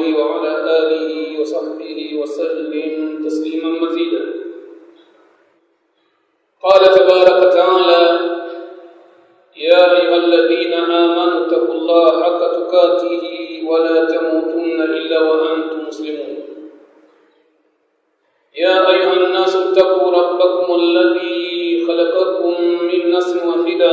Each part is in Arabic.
عليه وعلى آله وصحبه وسلم تسليما مزيدا. قال تبارك وتعالى يا أيها الذين آمنوا اتقوا الله حق تقاته ولا تموتن إلا وأنتم مسلمون. يا أيها الناس اتقوا ربكم الذي خلقكم من نفس واحدة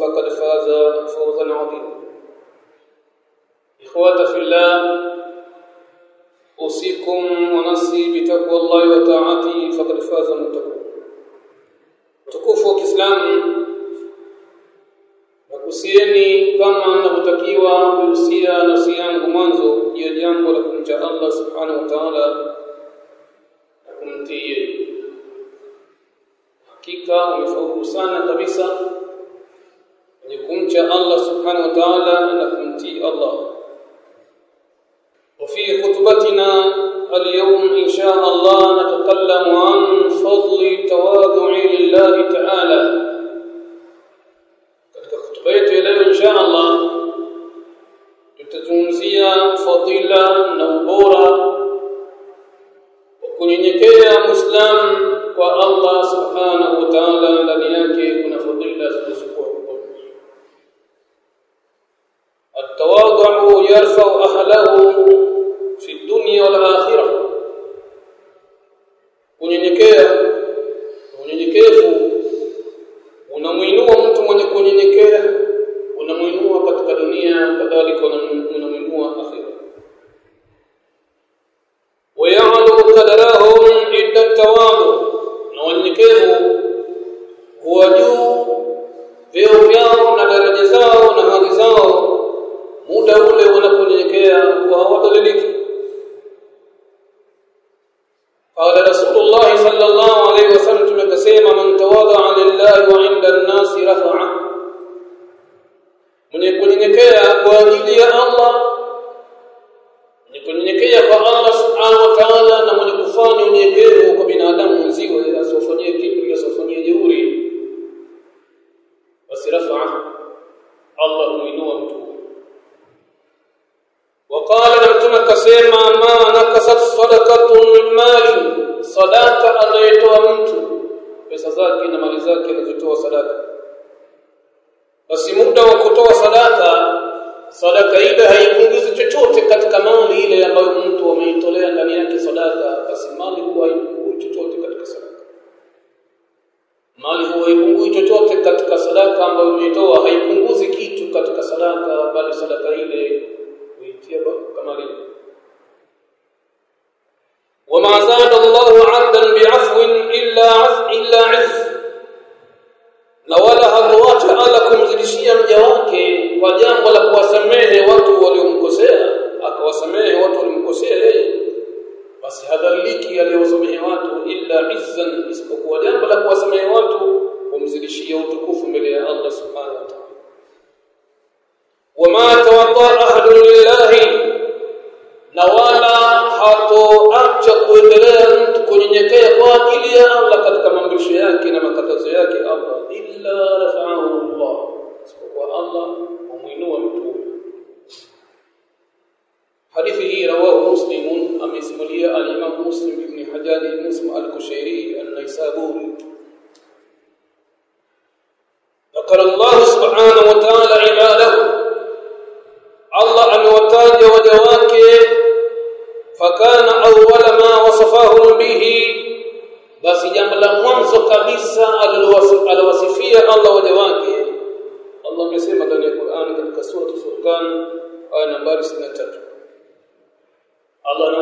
فقد فاز فوزا عظيما. اخوات في الله أوصيكم ونفسي بتقوى الله وطاعته فقد فاز المتقون تكفوا الاسلام وكسيني كما انتقيوا كوصيا نفسي يانكم منذ يوم لكم جاء الله سبحانه وتعالى. كنتي حقيقة ومفوق سنة كبيره kwenye kumcha Allah subhanahu wa ta'ala na kumtii Allah وفي خطبتنا اليوم إن شاء الله نتكلم عن فضل التواضع لله تعالى katika khutba yetu ya leo insha Allah tutazungumzia fadila na ubora wa kunyenyekea Muislamu kwa Allah subhanahu wa ta'ala ndani yake kuna fadila zilizokuwa kubwa التواضع يرفع أهله وهو ذلك قال رسول الله صلى الله عليه وسلم كسيما من تواضع لله وعند الناس رفعا. من يقول إنك يا يا الله من يقول إنك يا الله سبحانه وتعالى انه يكفاني ان يكيره وبين آدم منزيه اذا سوفني كبر يا سوفني جوري بس رفعا. الله ينور akasema ma nakasat sadaqatun min mali sadaka anayetoa mtu pesa zake na mali zake anazitoa sadaka. Basi muda wa kutoa sadaka sadaka ile haipunguzi chochote katika mali ile ambayo mtu ameitolea ndani yake sadaka basi mali huwa haipungui chochote katika sadaqa mali huwa haipungui chochote katika sadaka ambayo umetoa haipunguzi kitu katika sadaqa bali sadaka ile وما زاد الله عبدا بعفو إلا عف إلا عز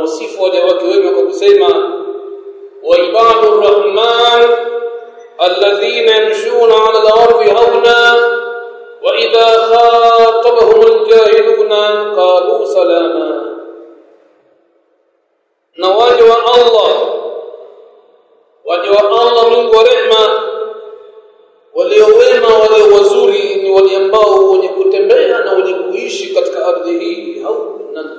anawasifu waja wake wema kwa kusema wa ibadur rahman alladhina yamshuna 'ala al-ardi hawna wa idha khatabahum al-jahiluna qalu salama na waja wa Allah waja wa Allah Mungu wa rehma walio wema walio wazuri ni wale ambao wenye kutembea na wenye kuishi katika ardhi hii au nani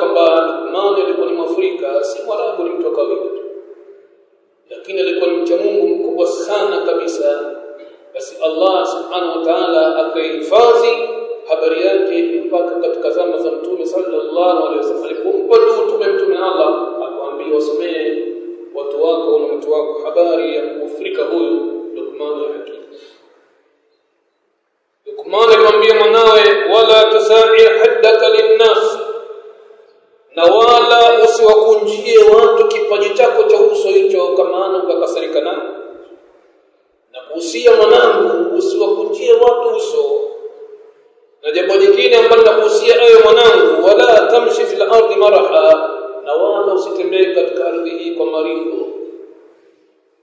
kwamba Luqman alikuwa ni Mwafrika si Mwarabu ni mtu wa kawaida lakini alikuwa ni mcha Mungu mkubwa sana kabisa basi Allah subhanahu wa ta'ala akaihifadhi habari yake mpaka katika zama za mtume sallallahu alaihi wasallam alipompa mtume mtume Allah akamwambia wasomee watu wako na watu wako habari ya Afrika huyu Luqman al-Hakim Luqman alimwambia mwanawe wala tusa'ir haddaka linnas na wala usiwakunjie watu kipaji chako cha uso hicho kama ukakasirika nao na kuhusia mwanangu usiwakunjie watu uso. Na jambo jingine ambalo nakuhusia ewe mwanangu wala tamshi fil ardi maraha na wala usitembee katika ardhi hii kwa maringo.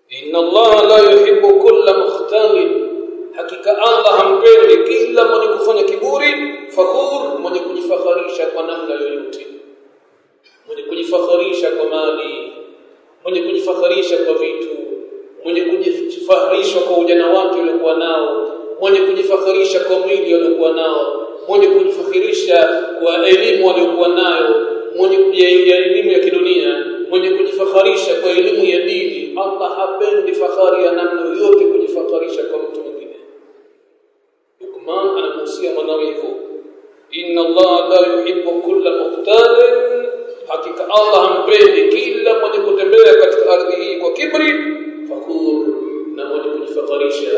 Inna allaha la yuhibbu kulla mukhtalin hakika allah hampendi kila mwenye kufanya kiburi fakhur mwenye kujifakharisha kwa namna yoyote mwenye kujifakharisha kwa mali mwenye kujifakharisha kwa vitu mwenye kujifakharisha kwa ujana wake uliokuwa nao mwenye kujifakharisha kwa mwili aliokuwa nao mwenye kujifakhirisha kwa elimu aliyokuwa nayo mwenye ya elimu ya kidunia mwenye kujifakharisha kwa elimu ya dini. Allah hapendi fahari ya namna yoyote kujifakharisha kwa mtu mwingine. Luqman anamuhusia mwanawe hivyo inna Allah la yuhibbu kulla Allah hampendi kila mwenye kutembea katika ardhi hii kwa kibri fakhur na mwenye kujifakharisha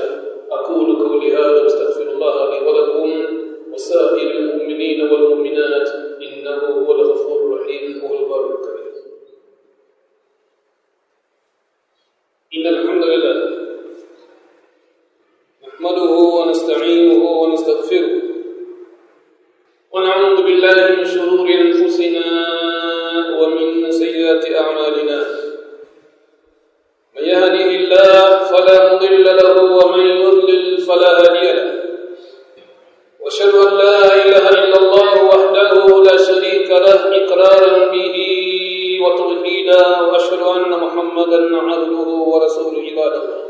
يهده الله فلا مضل له ومن يضلل فلا هادي له. وأشهد أن لا إله إلا الله وحده لا شريك له إقرارا به وتوحيدا وأشهد أن محمدا عبده ورسوله عباد الله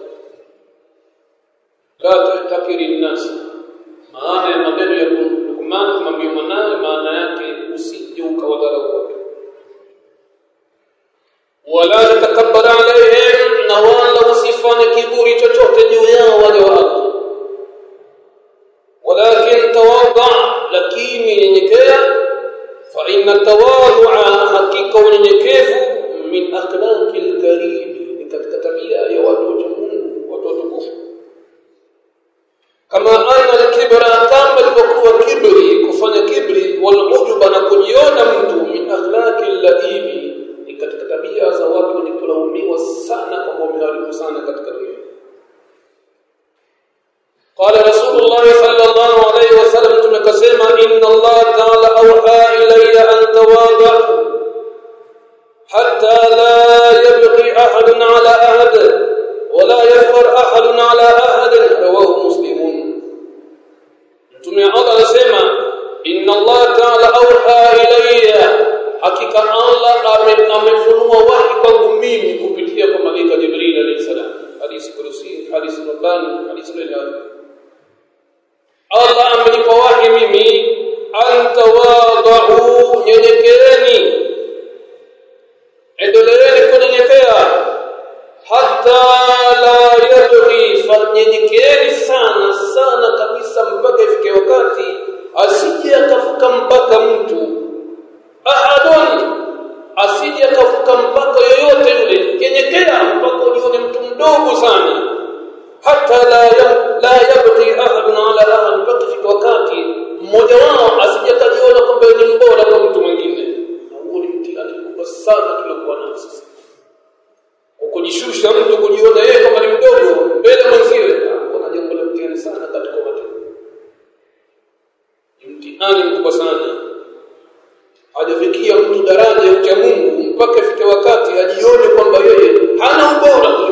لا تحتكر الناس. maana ya maneno ya Luqman kumwambia mwanawe maana yake usije ukawadharau watu wala takabbar alaihim na wala usifanye kiburi chochote juu yao wale wa Allah ولكن تواضع لكن tawadhu'a hakika unyenyekevu min akhlaqil karim ni katika tabia ya watu wa Mungu watu watukufu kama anna al-kibra kama ilivyokuwa kibri kufanya kibri wal ujuba na kujiona mtu min akhlaqil katika tabia za watu ni kulaumiwa sana kwa kuwa sana katika dunia قال رسول الله صلى الله عليه وسلم كما كما إن الله تعالى أوحى إلي أن تواضع حتى لا يبقي أحد على أحد ولا يفخر أحد على أحد. رواه مسلم. ثم قال كما إن الله تعالى أوحى إلي hakika Allah amefunua wahi kwangu mimi kupitia kwa malaika Jibril alayhi salam hadithi kurusi hadithi rabbani hadithi ilahi Allah amenipa wahi mimi antawadhu nyenyekeeni endeleeni kunyenyekea hata la yabghi fanyenyekeeni sana sana kabisa mpaka ifike wakati mdogo sana. Hata la la yabqi ahadun ala ahad mpaka ifike wakati mmoja wao asijakajiona kwamba ni bora kwa mtu mwingine. Na huo ni mtihani mkubwa sana tuliokuwa nao sisi. Kujishusha mtu kujiona yeye kama ni mdogo mbele mwenziwe kuna jambo la mtihani sana katika watu ni mtihani mkubwa sana. Hajafikia mtu daraja ya Mungu mpaka ifike wakati ajione kwamba yeye hana ubora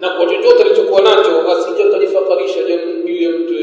na kwa chochote alichokuwa nacho asije akajifakharisha juu ya mtu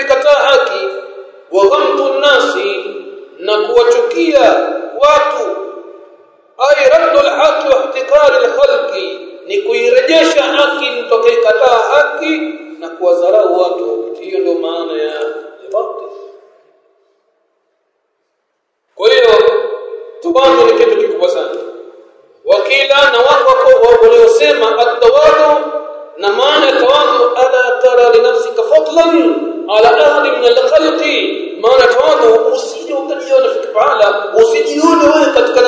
kuikataa haki wa ghamtu nasi na kuwachukia watu. Ay raddul haqi wa ihtiqal al-khalqi ni kuirejesha haki mtokekataa haki na kuwadharau watu. Hiyo ndio maana ya batil kwa hiyo tawadhu ni kitu fadlan ala ahli min al-khalqi maana tawadhu usije ukajiona fikra usijione wewe katika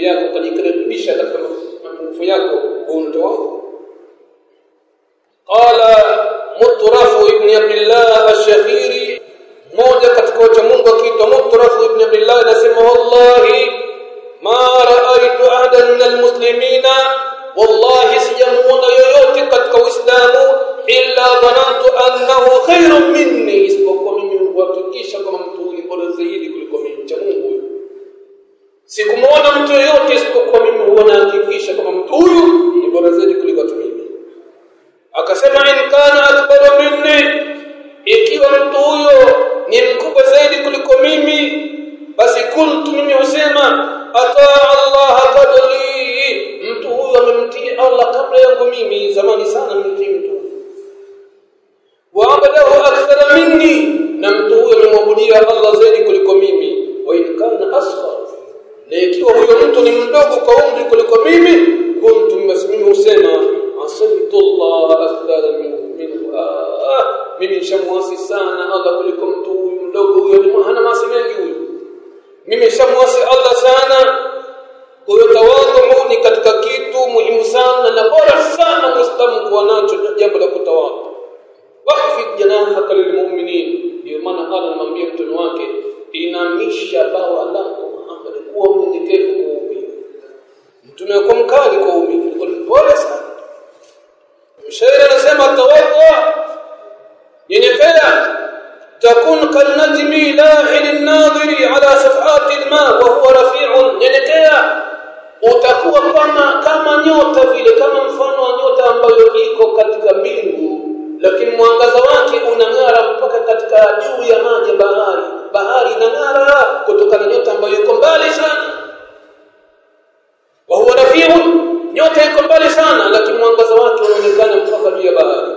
فياكم قد يكرر بيش هذاك فياكم jambo la kutawadhu waqfi janahaka lilmu'minin ndio maana Allah anamwambia mtume wake inamisha bawa lako Muhammad kuwa mnyenyekevu kwa waumini mtume kwa mkali kwa waumini bora sana mshairi anasema tawadhu nyenyekea تكون كالنجم لاحن الناظر على صفحات الماء وهو رفيع نyenyekea utakuwa kama kama nyota vile kama mfano juu ya maji bahari. Bahari inang'ara kutokana na nyota ambayo iko mbali sana. Wa huwa rafiun nyota iko mbali sana lakini mwangaza wake unaonekana mpaka juu ya bahari.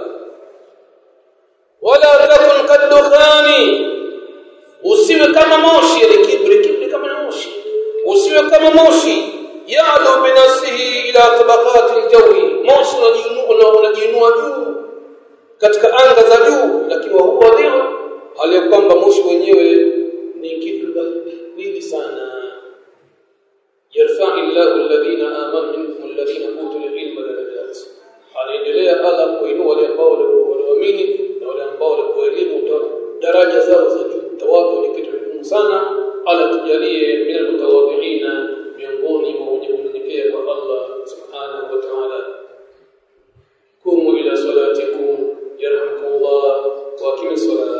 Wala takun kadukhani usiwe kama moshi ile kibri kibri kama moshi. Usiwe kama moshi. Yalu binafsihi ila tabaqati aljawi. Moshi unajiinua juu katika anga za juu lakini huwa ndio wale kwamba moshi wenyewe ni kitu dhaifu sana yarfa illahu alladhina amanu minkum alladhina utul ilma darajat aliendelea Allah kuinua wale ambao walioamini na wale ambao walioelimu daraja zao za juu tawadhu ni kitu muhimu sana ala tujalie min almutawadhiina miongoni mwa wenye kunyenyekea kwa Allah subhanahu wa ta'ala kumu ila salatikum yarhamukumullah wa aqimus salat